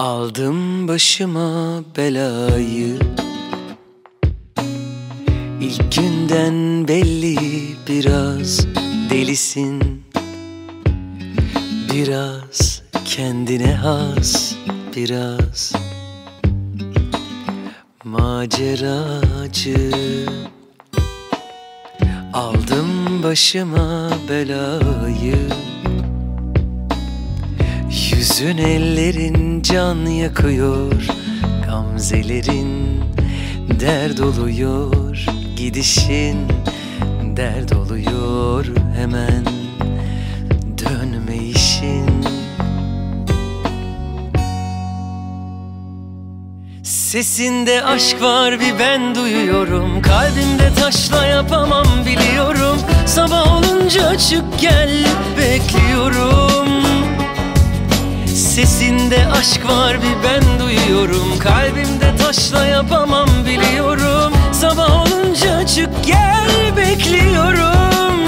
Aldım başıma belayı. İlk günden belli biraz delisin. Biraz kendine has biraz. Maceracı. Aldım başıma belayı Yüzün ellerin can yakıyor Gamzelerin dert oluyor. Gidişin dert oluyor hemen Dönme işin. Sesinde aşk var bir ben duyuyorum. Kalbimde taşla yapamam biliyorum. Sabah olunca çık gel bekliyorum Sesinde aşk var bir ben duyuyorum. Kalbimde taşla yapamam biliyorum. Sabah olunca çık gel bekliyorum.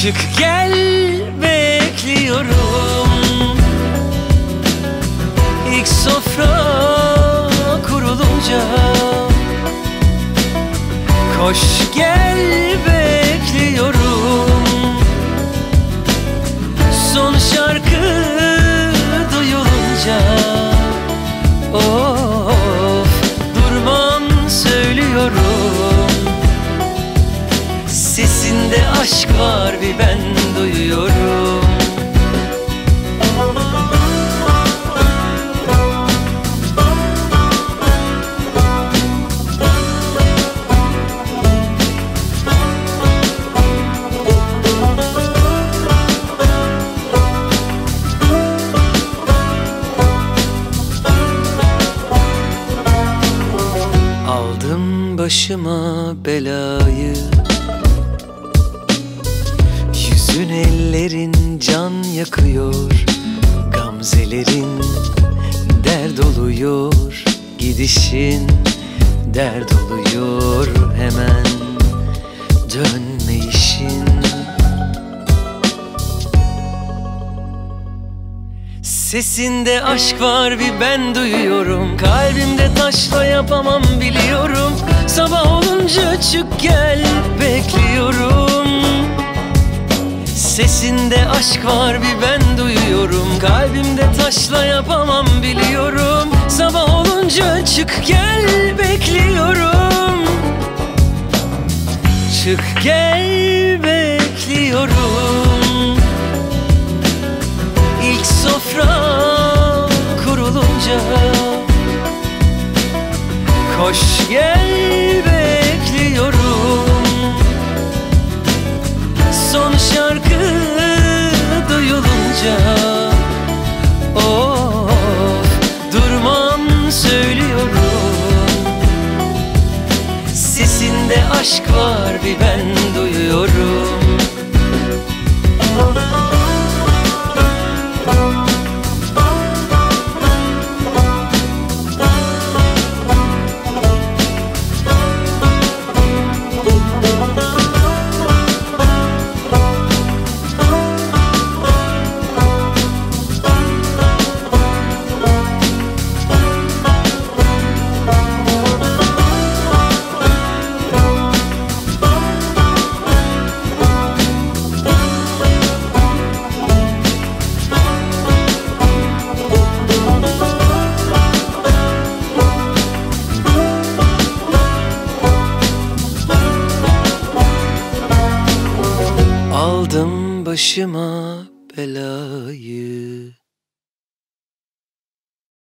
Çık gel bekliyorum. İlk sofra kurulunca Koş gel Sesinde aşk var bir ben duyuyorum. Aldım başıma belayı yakıyor. Gamzelerin dert oluyor. Gidişin dert oluyor. Hemen Dönme işin. Sesinde aşk var bir ben duyuyorum. Kalbimde taşla yapamam biliyorum. Sabah olunca çık gel bekliyorum Sesinde aşk var bir ben duyuyorum. Kalbimde taşla yapamam biliyorum. Sabah olunca çık gel bekliyorum. Çık gel bekliyorum. İlk sofra kurulunca Koş gel bekliyorum aşk var bir ben duyuyorum Aldım başıma belayı